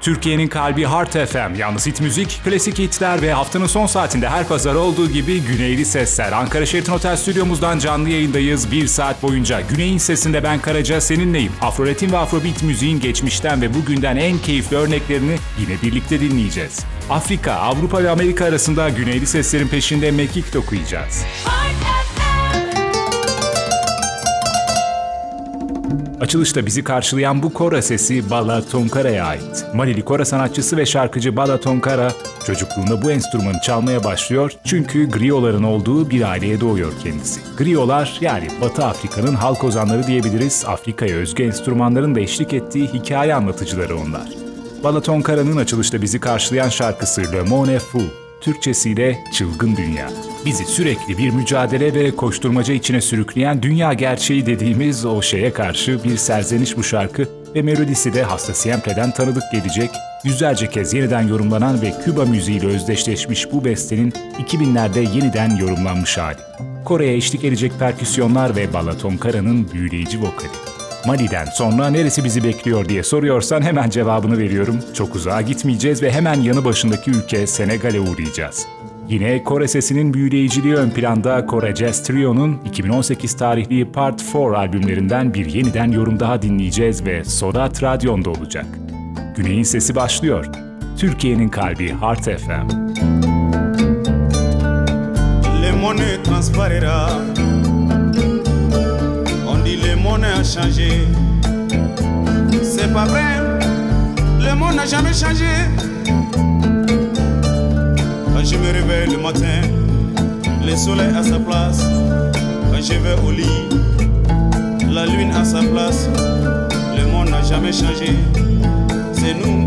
Türkiye'nin kalbi Heart FM, yalnız hit müzik, klasik hitler ve haftanın son saatinde her pazar olduğu gibi Güneyli Sesler. Ankara Sheraton Otel stüdyomuzdan canlı yayındayız. Bir saat boyunca Güney'in sesinde ben Karaca seninleyim. Afroletin ve Afrobeat müziğin geçmişten ve bugünden en keyifli örneklerini yine birlikte dinleyeceğiz. Afrika, Avrupa ve Amerika arasında Güneyli Seslerin peşinde mekik dokuyacağız. Heart Açılışta bizi karşılayan bu kora sesi Bala Tonkara'ya ait. Malili kora sanatçısı ve şarkıcı Bala Tonkara çocukluğunda bu enstrümanı çalmaya başlıyor çünkü grioların olduğu bir aileye doğuyor kendisi. Griolar yani Batı Afrika'nın halk ozanları diyebiliriz. Afrika'ya özgü enstrümanların da eşlik ettiği hikaye anlatıcıları onlar. Bala Tonkara'nın açılışta bizi karşılayan şarkısı Le Monde Fou, Türkçesiyle Çılgın Dünya bizi sürekli bir mücadele ve koşturmaca içine sürükleyen dünya gerçeği dediğimiz o şeye karşı bir serzeniş bu şarkı ve melodisi de Hasta Siemple'den tanıdık gelecek, yüzlerce kez yeniden yorumlanan ve Küba müziğiyle özdeşleşmiş bu bestenin 2000'lerde yeniden yorumlanmış hali. Kore'ye eşlik edecek perküsyonlar ve Balaton Kara'nın büyüleyici vokali. Mali'den sonra neresi bizi bekliyor diye soruyorsan hemen cevabını veriyorum. Çok uzağa gitmeyeceğiz ve hemen yanı başındaki ülke Senegal'e uğrayacağız. Yine Kore sesinin büyüleyiciliği ön planda Kore Jazz Trio'nun 2018 tarihli Part 4 albümlerinden bir yeniden yorum daha dinleyeceğiz ve Sodat Radyon'da olacak. Güney'in sesi başlıyor. Türkiye'nin kalbi Heart FM. Le monnaie transparera a changé C'est pas vrai Le monde n'a jamais changé Quand je me réveille le matin, le soleil à sa place. Quand je vais au lit, la lune à sa place. Le monde n'a jamais changé, c'est nous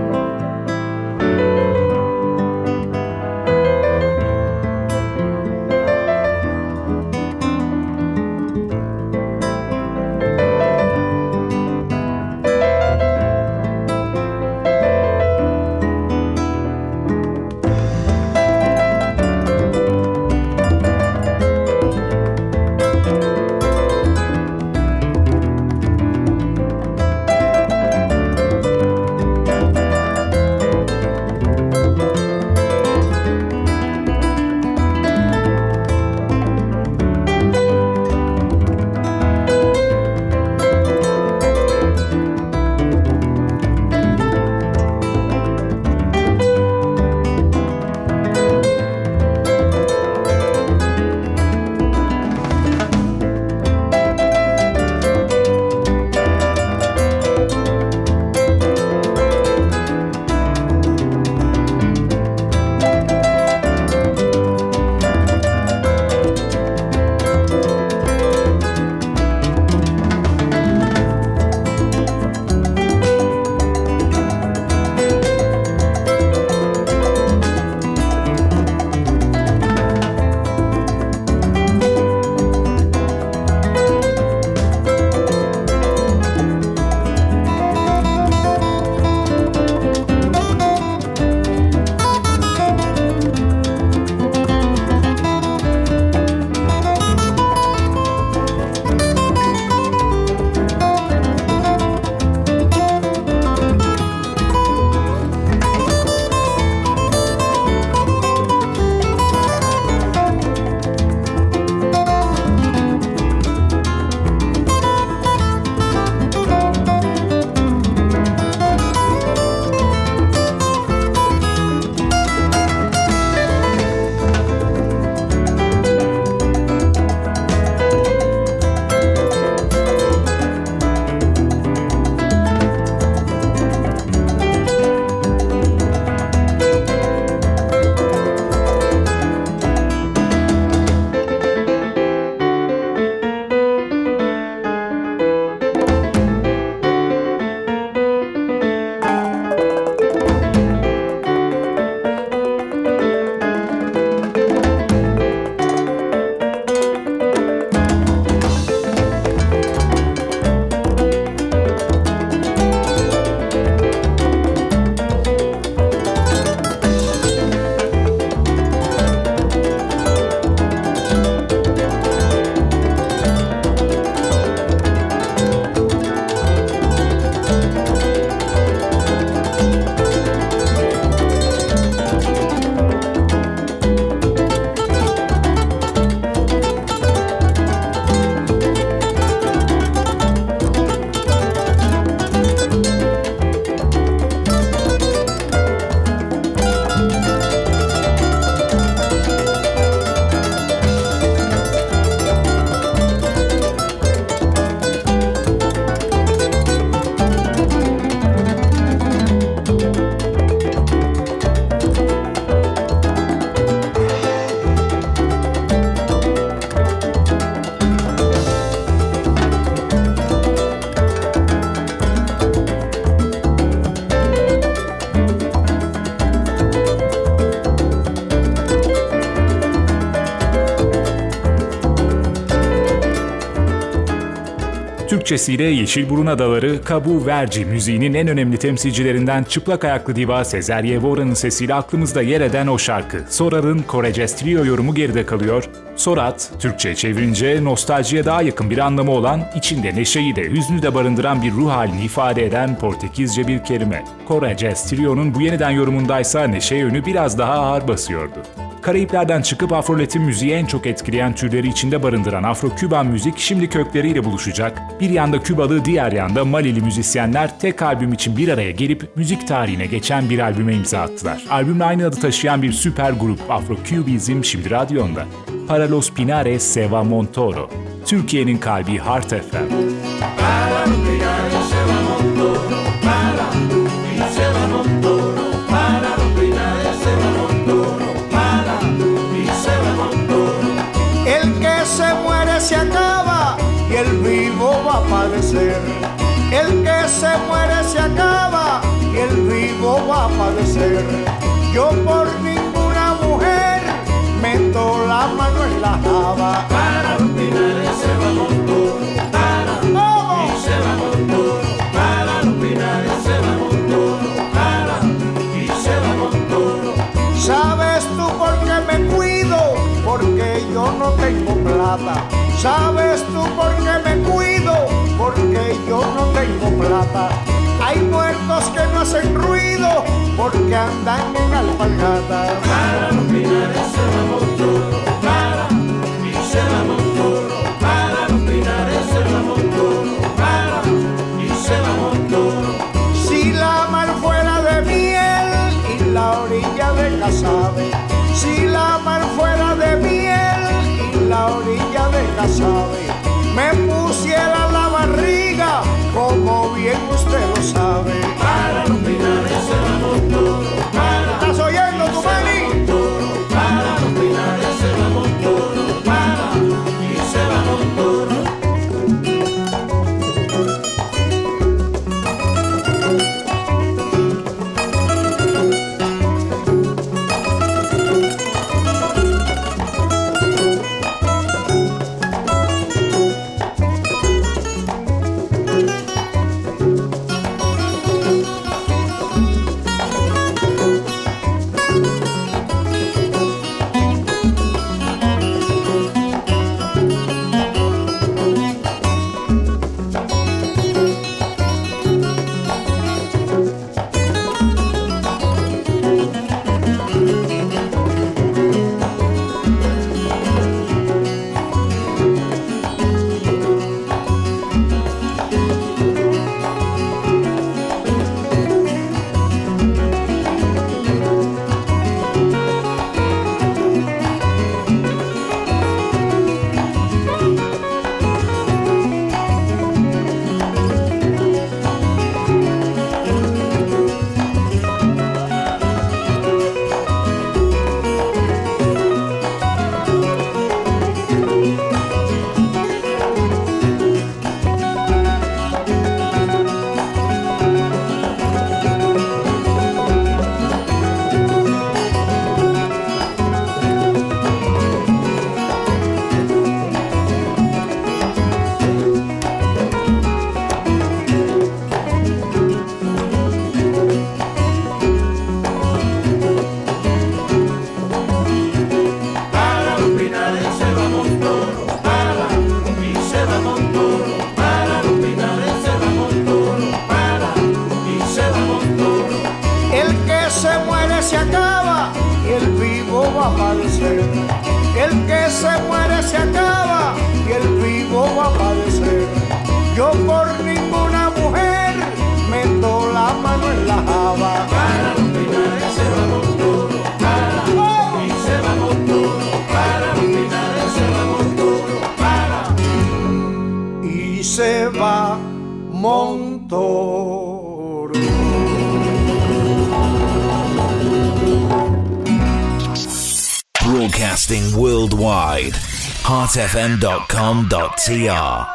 Türkçesiyle Yeşilburun Adaları, Kabu Verci müziğinin en önemli temsilcilerinden çıplak ayaklı diva Sezer Yevora'nın sesiyle aklımızda yer eden o şarkı. Sorar'ın Koreces Trio yorumu geride kalıyor. Sorat, Türkçe çevirince nostaljiye daha yakın bir anlamı olan, içinde neşeyi de hüznü de barındıran bir ruh halini ifade eden Portekizce bir kelime. Kore Jazz Trio'nun bu yeniden yorumundaysa neşe yönü biraz daha ağır basıyordu. Karayiplerden çıkıp Afro-Latin müziği en çok etkileyen türleri içinde barındıran Afro-Küban müzik şimdi kökleriyle buluşacak. Bir yanda Kübalı, diğer yanda Malili müzisyenler tek albüm için bir araya gelip müzik tarihine geçen bir albüme imza attılar. Albümle aynı adı taşıyan bir süper grup Afro-Kübizm şimdi radyonda. Para Pinares Seva Montoro. Türkiye'nin kalbi Heart FM. Para se muere se acaba y el vivo va a padecer. Yo por ninguna mujer meto la mano Hay muertos que no hacen ruido porque andan en alpargata. Para los pinares se va montoro, para y se va montoro, para los pinares se va montoro, para y se va montoro. Si la mar fuera de miel y la orilla de casabe, si la mar fuera de miel y la orilla de casabe como bien usted lo sabe. TR.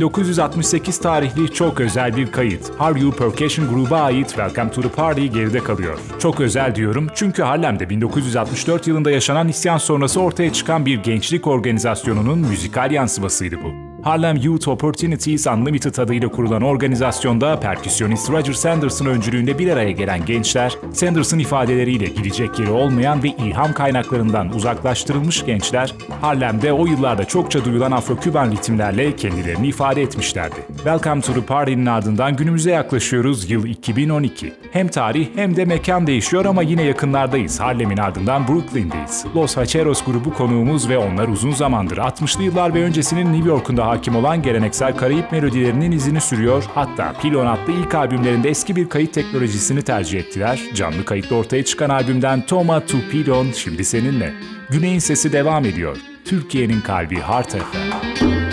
1968 tarihli çok özel bir kayıt. Are You Percussion gruba ait Welcome to the Party geride kalıyor. Çok özel diyorum çünkü Harlem'de 1964 yılında yaşanan isyan sonrası ortaya çıkan bir gençlik organizasyonunun müzikal yansımasıydı bu. Harlem Youth Opportunities Unlimited adıyla kurulan organizasyonda perküsyonist Roger Sanders'ın öncülüğünde bir araya gelen gençler, Sanders'ın ifadeleriyle gidecek yeri olmayan ve ilham kaynaklarından uzaklaştırılmış gençler, Harlem'de o yıllarda çokça duyulan Afro-Küban ritimlerle kendilerini ifade etmişlerdi. Welcome to the Party'nin ardından günümüze yaklaşıyoruz yıl 2012. Hem tarih hem de mekan değişiyor ama yine yakınlardayız. Harlem'in ardından Brooklyn'deyiz. Los Hacheros grubu konuğumuz ve onlar uzun zamandır 60'lı yıllar ve öncesinin New York'unda hakim olan geleneksel Karayip melodilerinin izini sürüyor. Hatta Pilon adlı ilk albümlerinde eski bir kayıt teknolojisini tercih ettiler. Canlı kayıtla ortaya çıkan albümden Toma to Pilon şimdi seninle. Güney'in sesi devam ediyor. Türkiye'nin kalbi Heart FM.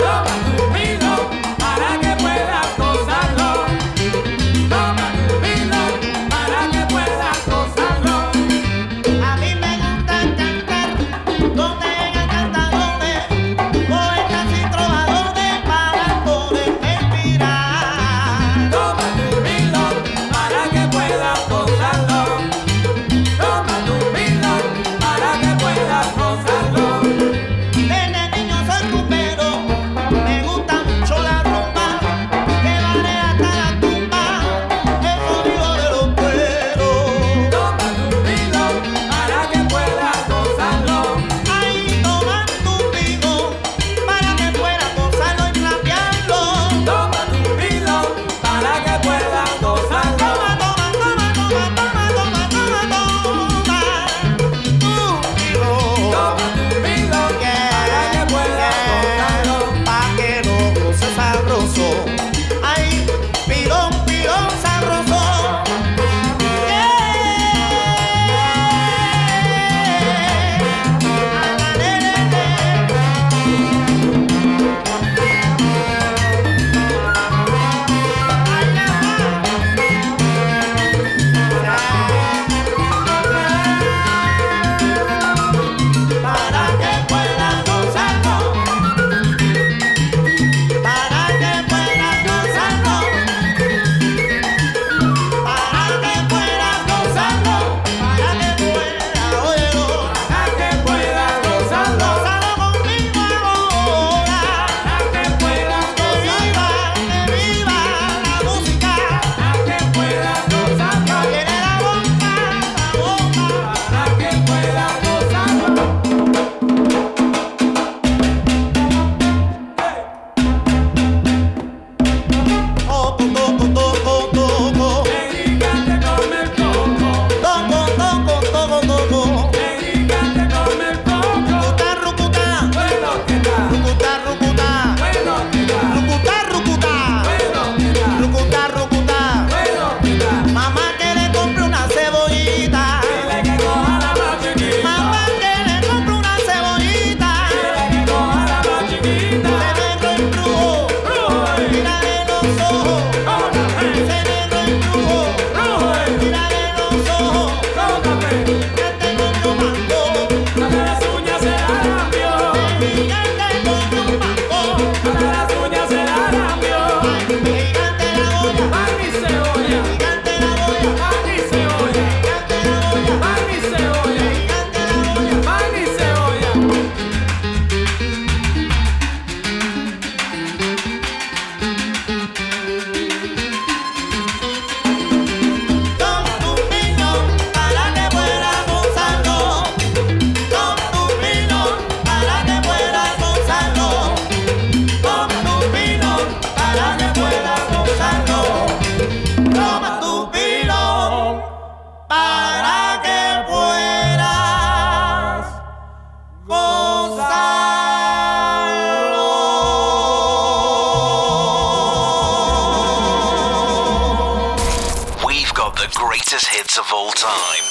of all time.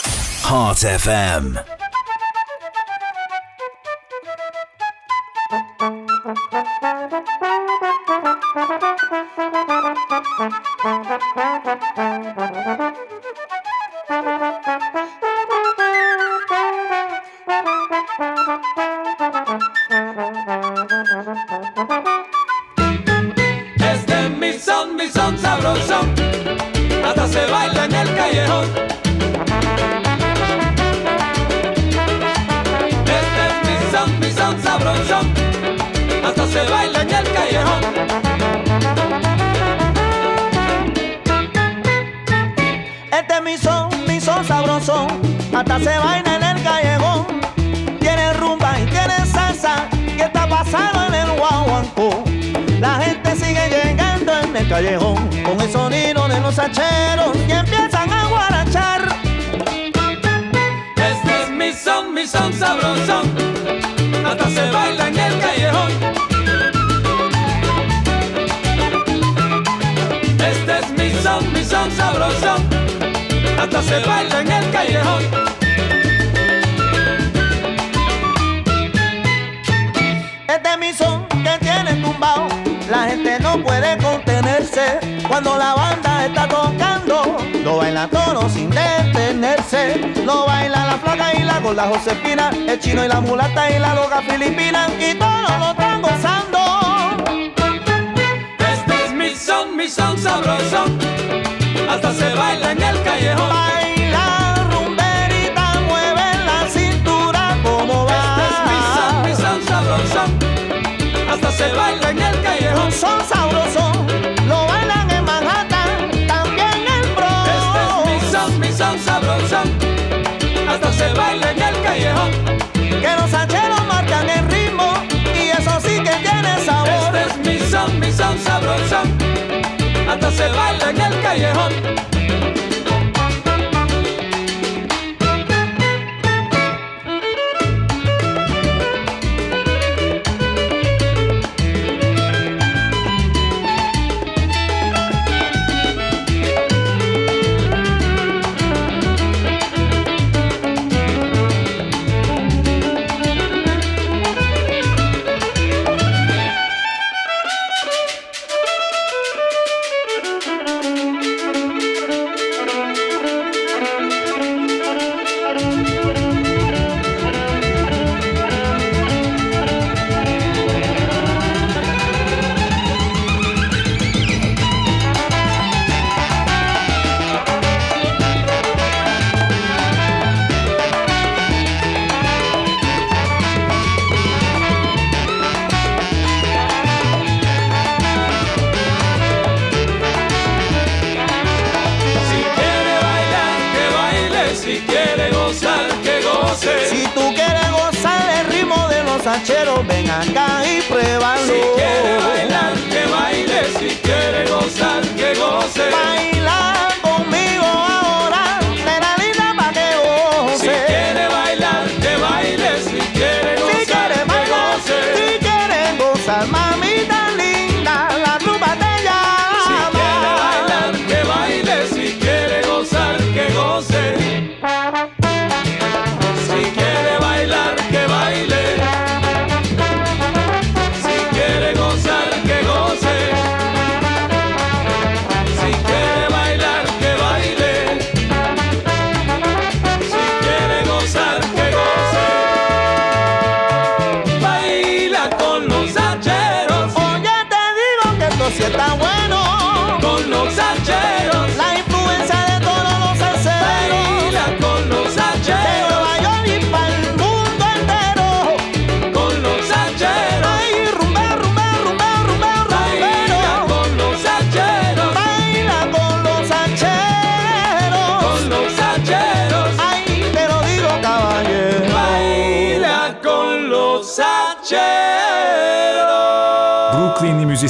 Heart FM. se baila en el callejón.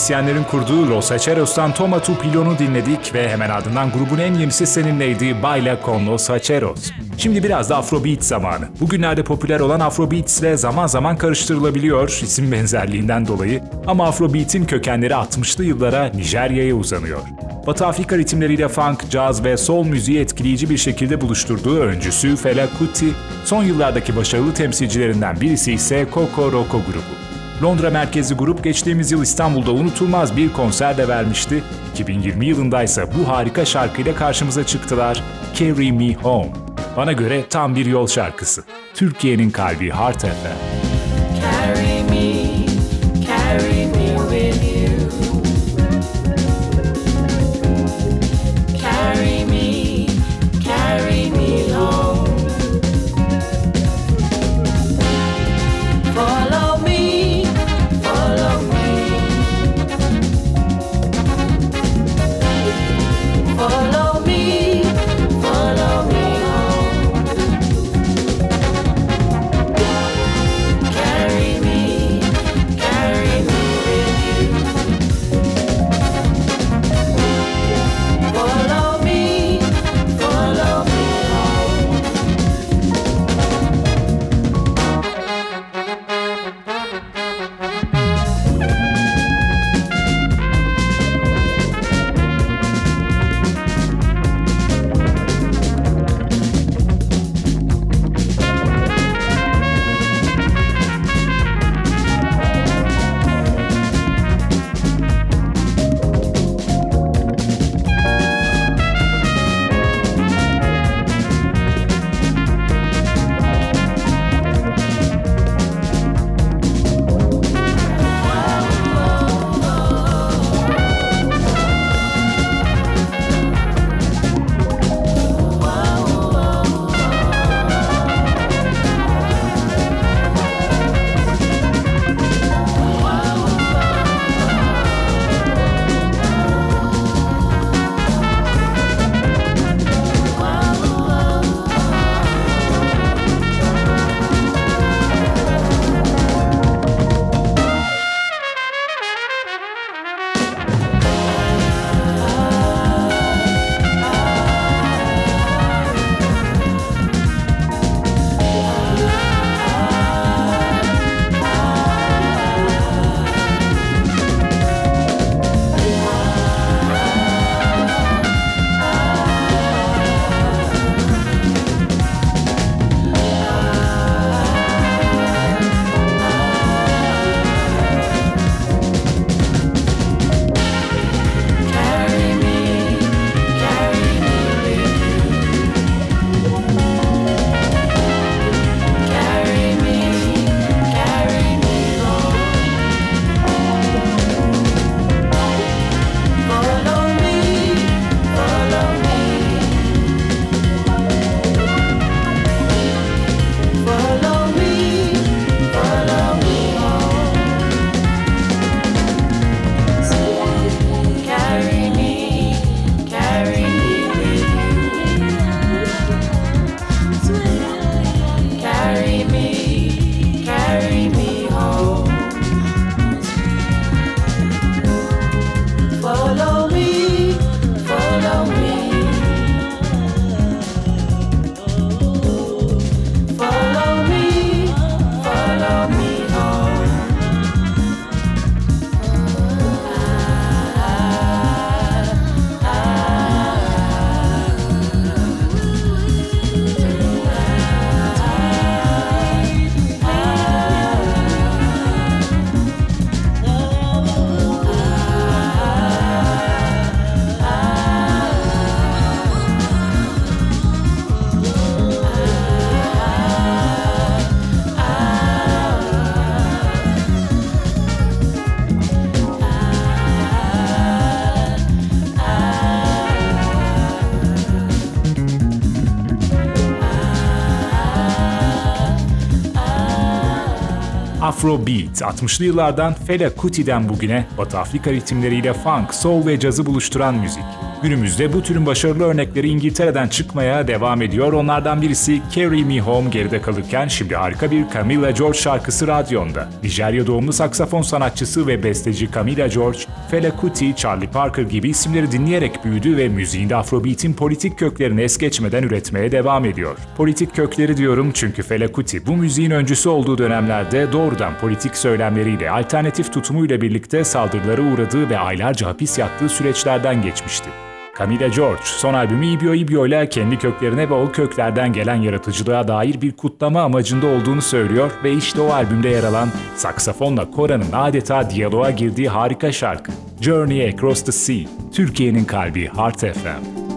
müzisyenlerin kurduğu Los Haceros'tan Toma Tupilon'u dinledik ve hemen ardından grubun en yenisi seninleydi Baila Con Los Haceros. Şimdi biraz da Afrobeat zamanı. Bugünlerde popüler olan Afrobeats ile zaman zaman karıştırılabiliyor isim benzerliğinden dolayı ama Afrobeat'in kökenleri 60'lı yıllara Nijerya'ya uzanıyor. Batı Afrika ritimleriyle funk, caz ve soul müziği etkileyici bir şekilde buluşturduğu öncüsü Fela Kuti, son yıllardaki başarılı temsilcilerinden birisi ise Coco Roco grubu. Londra merkezli grup geçtiğimiz yıl İstanbul'da unutulmaz bir konser de vermişti. 2020 yılında ise bu harika şarkıyla karşımıza çıktılar. Carry Me Home. Bana göre tam bir yol şarkısı. Türkiye'nin kalbi Heart FM. Afrobeat, 60'lı yıllardan Fela Kuti'den bugüne Batı Afrika ritimleriyle funk, soul ve cazı buluşturan müzik. Günümüzde bu türün başarılı örnekleri İngiltere'den çıkmaya devam ediyor. Onlardan birisi Carry Me Home geride kalırken şimdi harika bir Camilla George şarkısı radyonda. Nijerya doğumlu saksafon sanatçısı ve besteci Camilla George, Fela Kuti, Charlie Parker gibi isimleri dinleyerek büyüdü ve müziğinde Afrobeat'in politik köklerini es geçmeden üretmeye devam ediyor. Politik kökleri diyorum çünkü Fela Kuti bu müziğin öncüsü olduğu dönemlerde doğrudan politik söylemleriyle alternatif tutumuyla birlikte saldırılara uğradığı ve aylarca hapis yattığı süreçlerden geçmişti. Camila George son albümü Ibio Ibio ile kendi köklerine ve o köklerden gelen yaratıcılığa dair bir kutlama amacında olduğunu söylüyor ve işte o albümde yer alan saksafonla Kora'nın adeta diyaloğa girdiği harika şarkı Journey Across the Sea, Türkiye'nin kalbi Heart FM.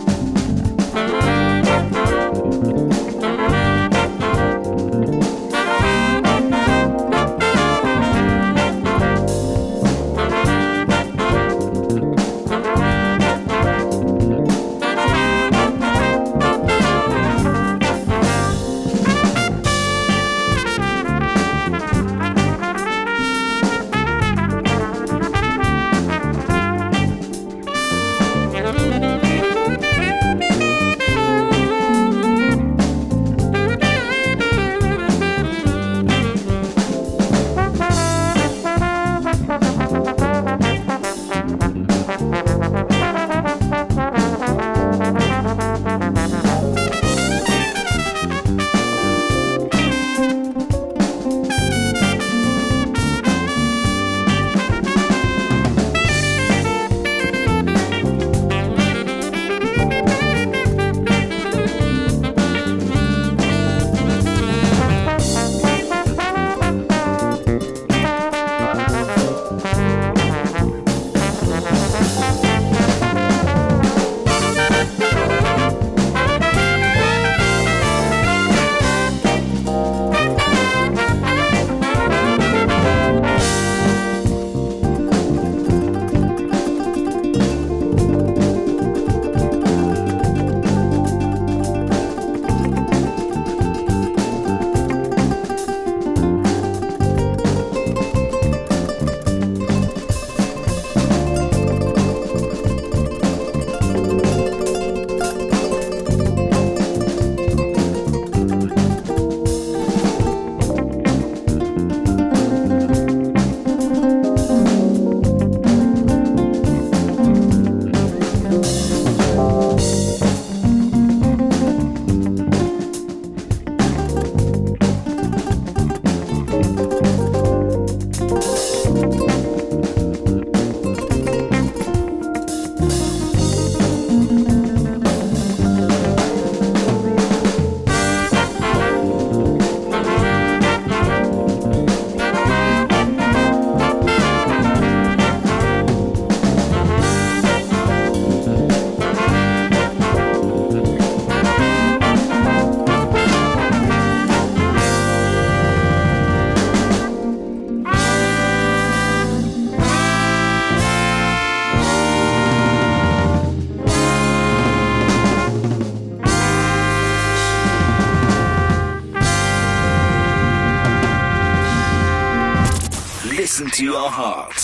your heart.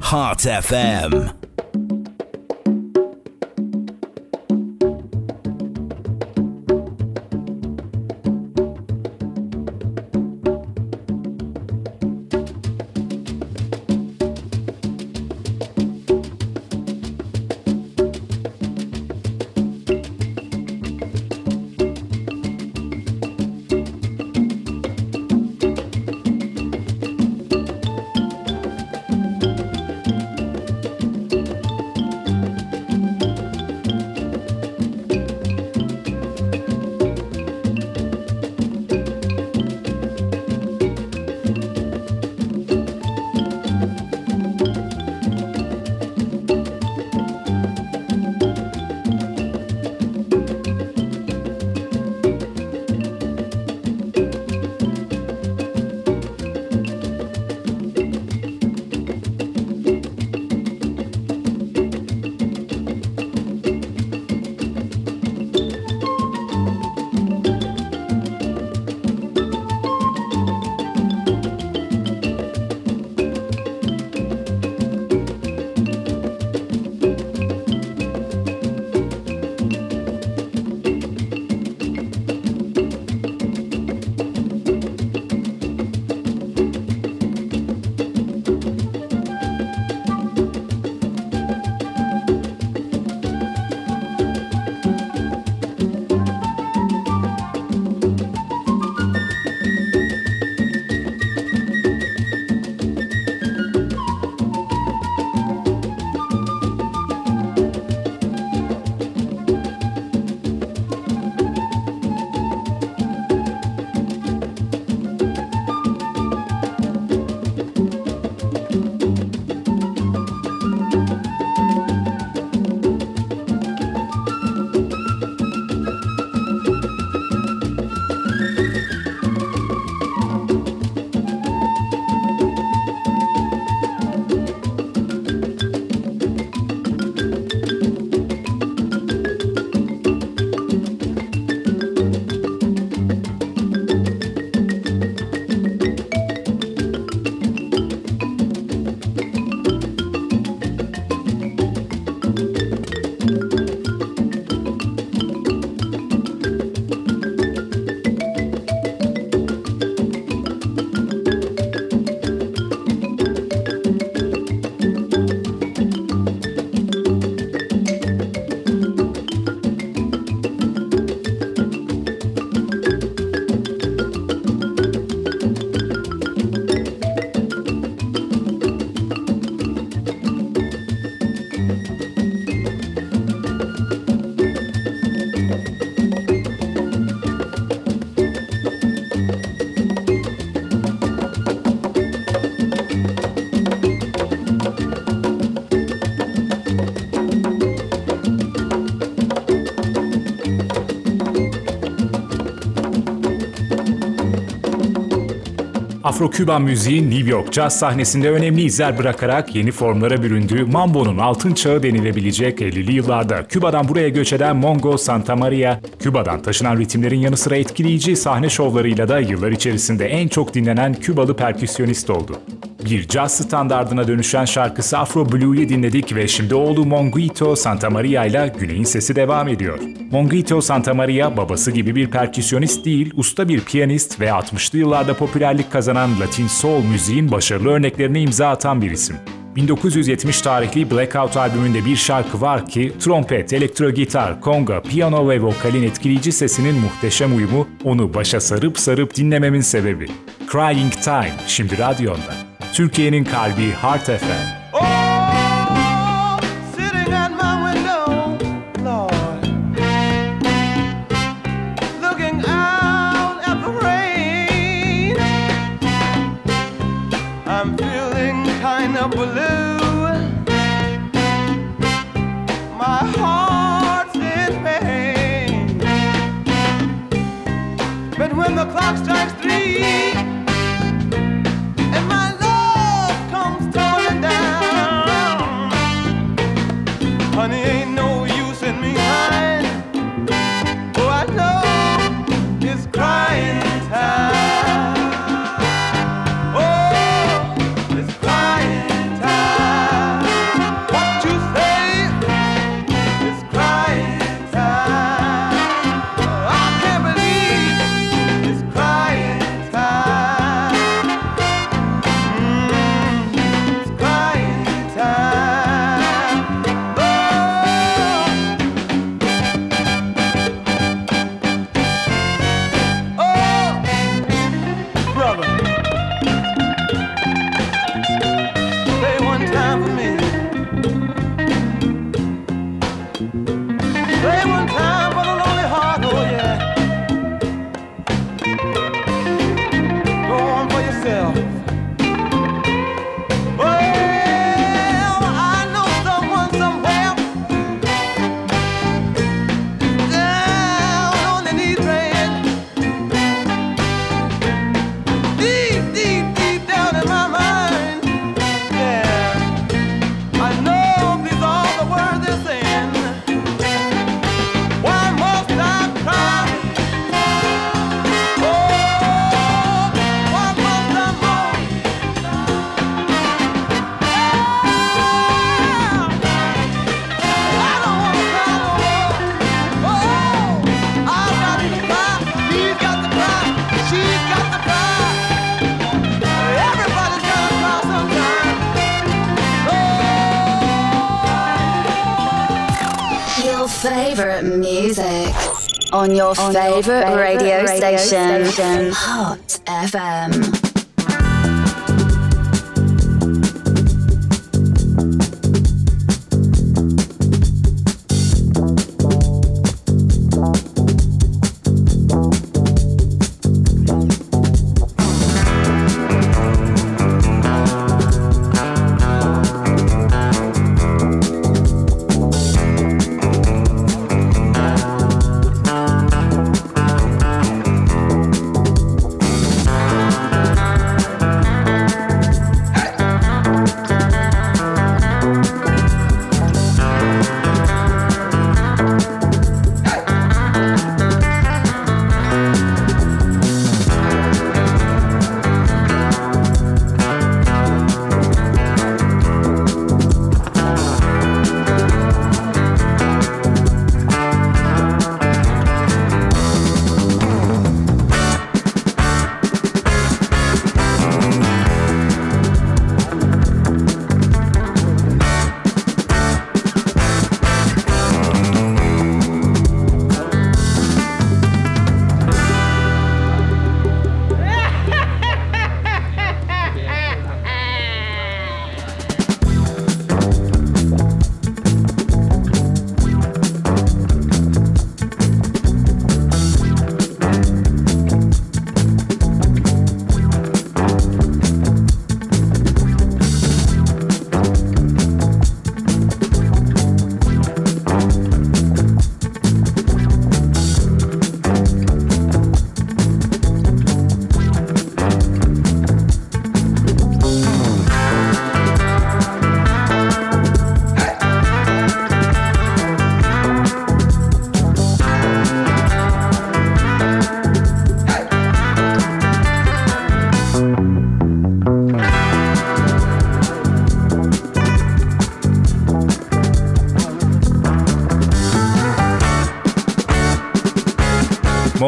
Heart FM. Afro-Küban müziğin New York caz sahnesinde önemli izler bırakarak yeni formlara büründüğü Mambo'nun altın çağı denilebilecek 50'li yıllarda Küba'dan buraya göç eden Mongo Santa Maria, Küba'dan taşınan ritimlerin yanı sıra etkileyici sahne şovlarıyla da yıllar içerisinde en çok dinlenen Kübalı perküsyonist oldu. Bir caz standardına dönüşen şarkısı Afro Blue'yu dinledik ve şimdi oğlu Monguito Santa Maria ile Güney'in sesi devam ediyor. Monguito Santa Maria babası gibi bir perküsyonist değil, usta bir piyanist ve 60'lı yıllarda popülerlik kazanan Latin Soul müziğin başarılı örneklerine imza atan bir isim. 1970 tarihli Blackout albümünde bir şarkı var ki trompet, elektro gitar, konga, piyano ve vokalin etkileyici sesinin muhteşem uyumu onu başa sarıp sarıp dinlememin sebebi. Crying Time şimdi radyonda. Türkiye'nin kalbi Heart FM. Your on favorite, your favorite radio, radio station, station, oh.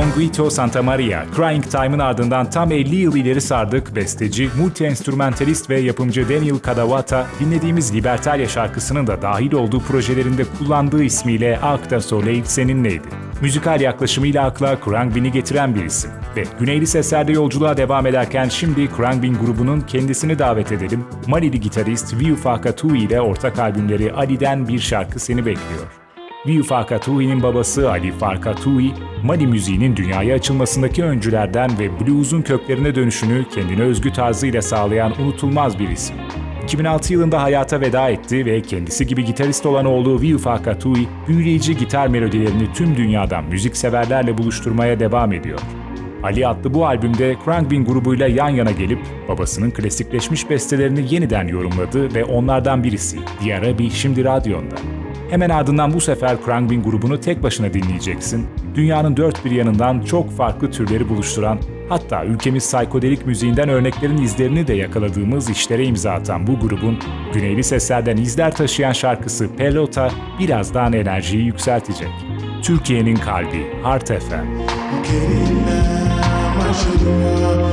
Monguito Santa Maria, Crying Time'ın ardından tam 50 yıl ileri sardık, besteci, multi-enstrümentalist ve yapımcı Daniel Kadawata, dinlediğimiz Libertalia şarkısının da dahil olduğu projelerinde kullandığı ismiyle Akta Soleil seninleydi. Müzikal yaklaşımıyla akla Khruangbin'i getiren bir isim. Ve Güneyli Sesler'de yolculuğa devam ederken şimdi Khruangbin grubunun kendisini davet edelim. Malili gitarist Viu Fakatui ile ortak albümleri Ali'den bir şarkı seni bekliyor. Viu Fakatui'nin babası Ali Farkatui, Mali müziğinin dünyaya açılmasındaki öncülerden ve blues'un köklerine dönüşünü kendine özgü tarzıyla sağlayan unutulmaz bir isim. 2006 yılında hayata veda etti ve kendisi gibi gitarist olan oğlu Viu Fakatui, büyüleyici gitar melodilerini tüm dünyadan müzikseverlerle buluşturmaya devam ediyor. Ali adlı bu albümde Khruangbin grubuyla yan yana gelip babasının klasikleşmiş bestelerini yeniden yorumladı ve onlardan birisi Diyarabi şimdi radyonda. Hemen ardından bu sefer Khruangbin grubunu tek başına dinleyeceksin. Dünyanın dört bir yanından çok farklı türleri buluşturan, hatta ülkemiz psikodelik müziğinden örneklerin izlerini de yakaladığımız işlere imza atan bu grubun güneyli seslerden izler taşıyan şarkısı Pelota birazdan enerjiyi yükseltecek. Türkiye'nin kalbi Heart FM. Coffee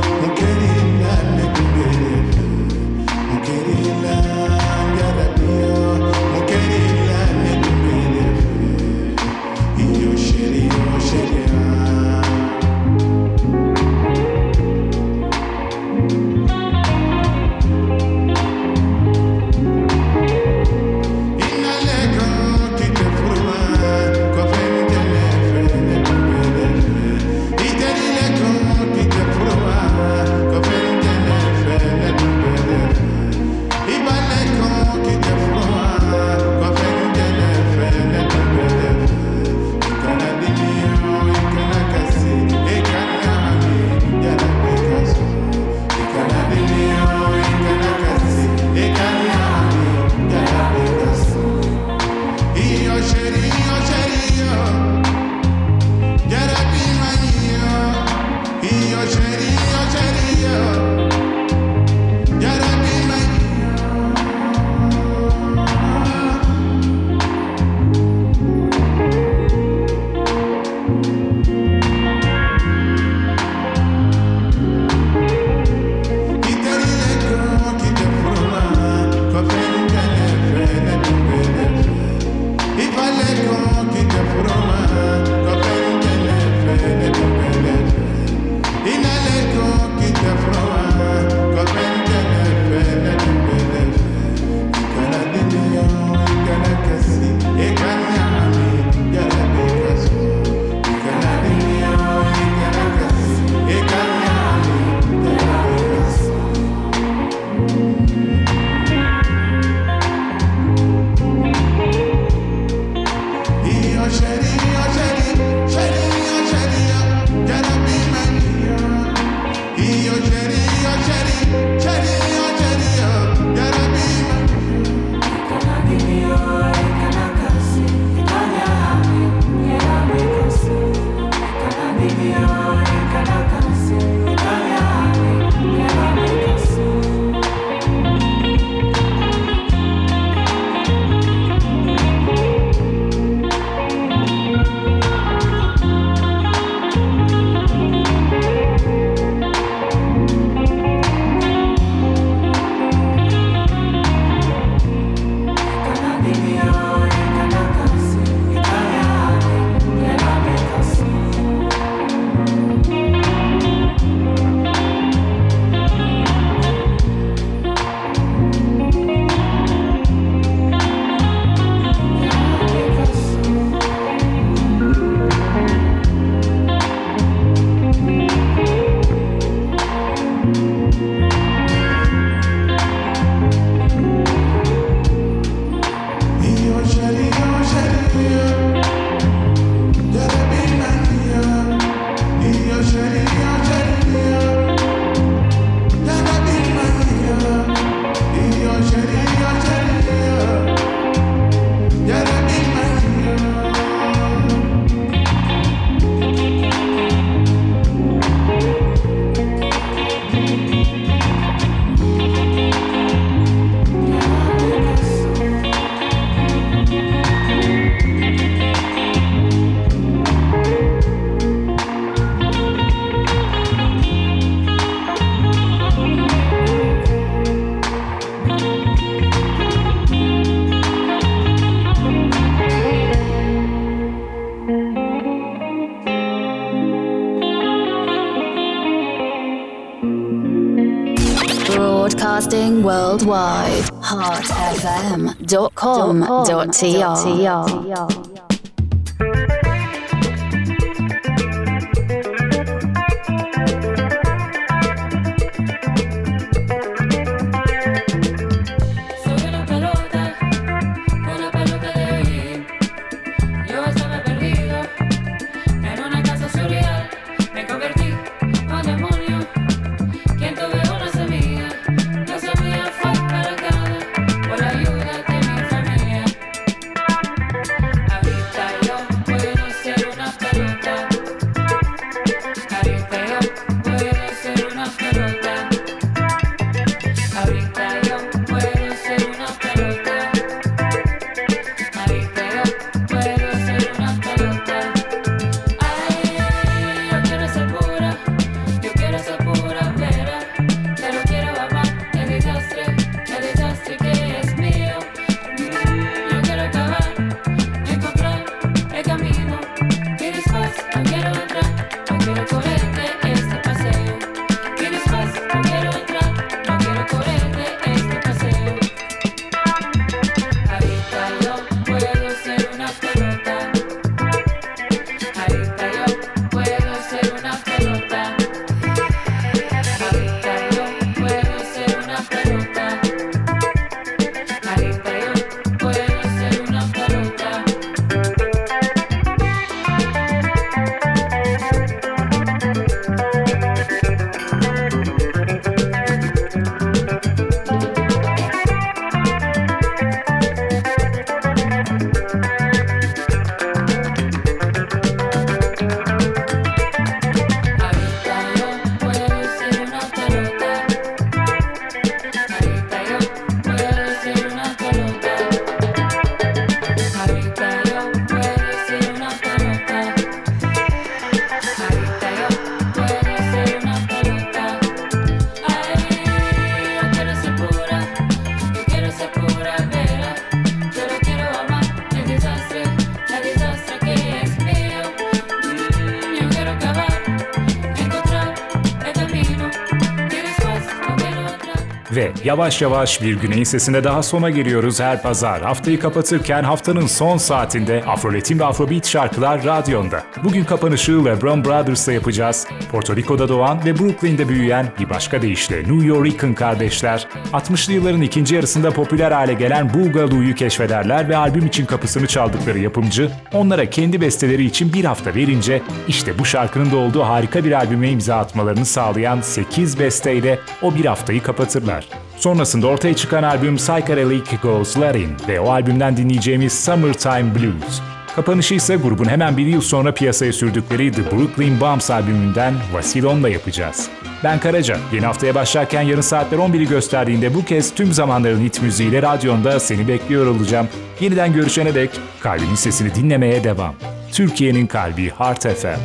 dot com dot tr. heartfm.com.tr. Yavaş yavaş bir güneyin sesinde daha sona geliyoruz her pazar. Haftayı kapatırken haftanın son saatinde Afroletin ve Afrobeat şarkılar radyonda. Bugün kapanışı LeBron Brothers'la yapacağız. Porto Rico'da doğan ve Brooklyn'de büyüyen bir başka deyişle New York'ın kardeşler, 60'lı yılların ikinci yarısında popüler hale gelen Boogaloo'yu keşfederler ve albüm için kapısını çaldıkları yapımcı, onlara kendi besteleri için bir hafta verince işte bu şarkının da olduğu harika bir albüme imza atmalarını sağlayan 8 besteyle o bir haftayı kapatırlar. Sonrasında ortaya çıkan albüm Psychedelic Goes Latin ve o albümden dinleyeceğimiz Summertime Blues. Kapanışı ise grubun hemen bir yıl sonra piyasaya sürdükleri The Brooklyn Bombs albümünden Vasilon'la yapacağız. Ben Karaca, yeni haftaya başlarken yarın saatler 11'i gösterdiğinde bu kez tüm zamanların hit müziğiyle radyonda seni bekliyor olacağım. Yeniden görüşene dek kalbinin sesini dinlemeye devam. Türkiye'nin kalbi Heart FM.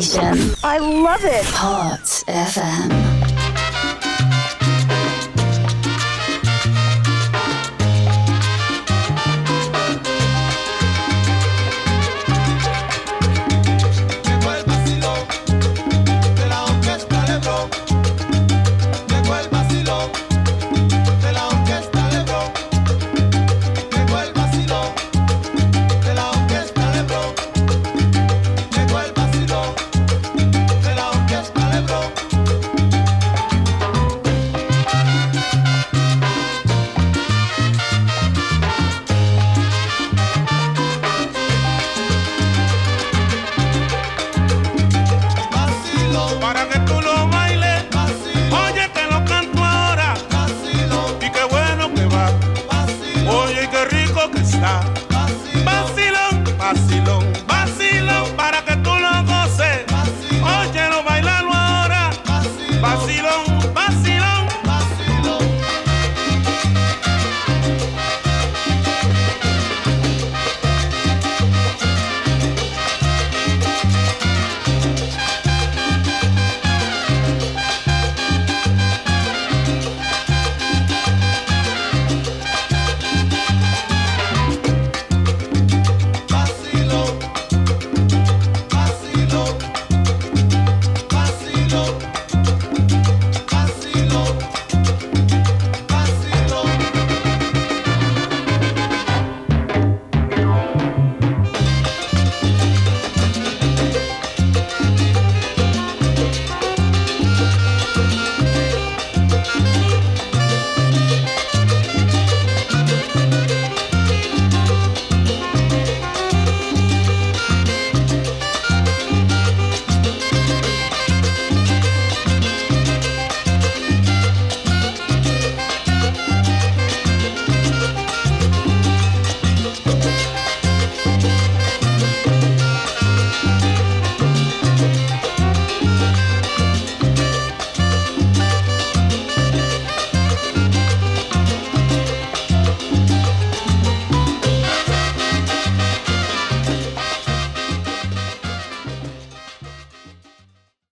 Station. I love it. Hot FM.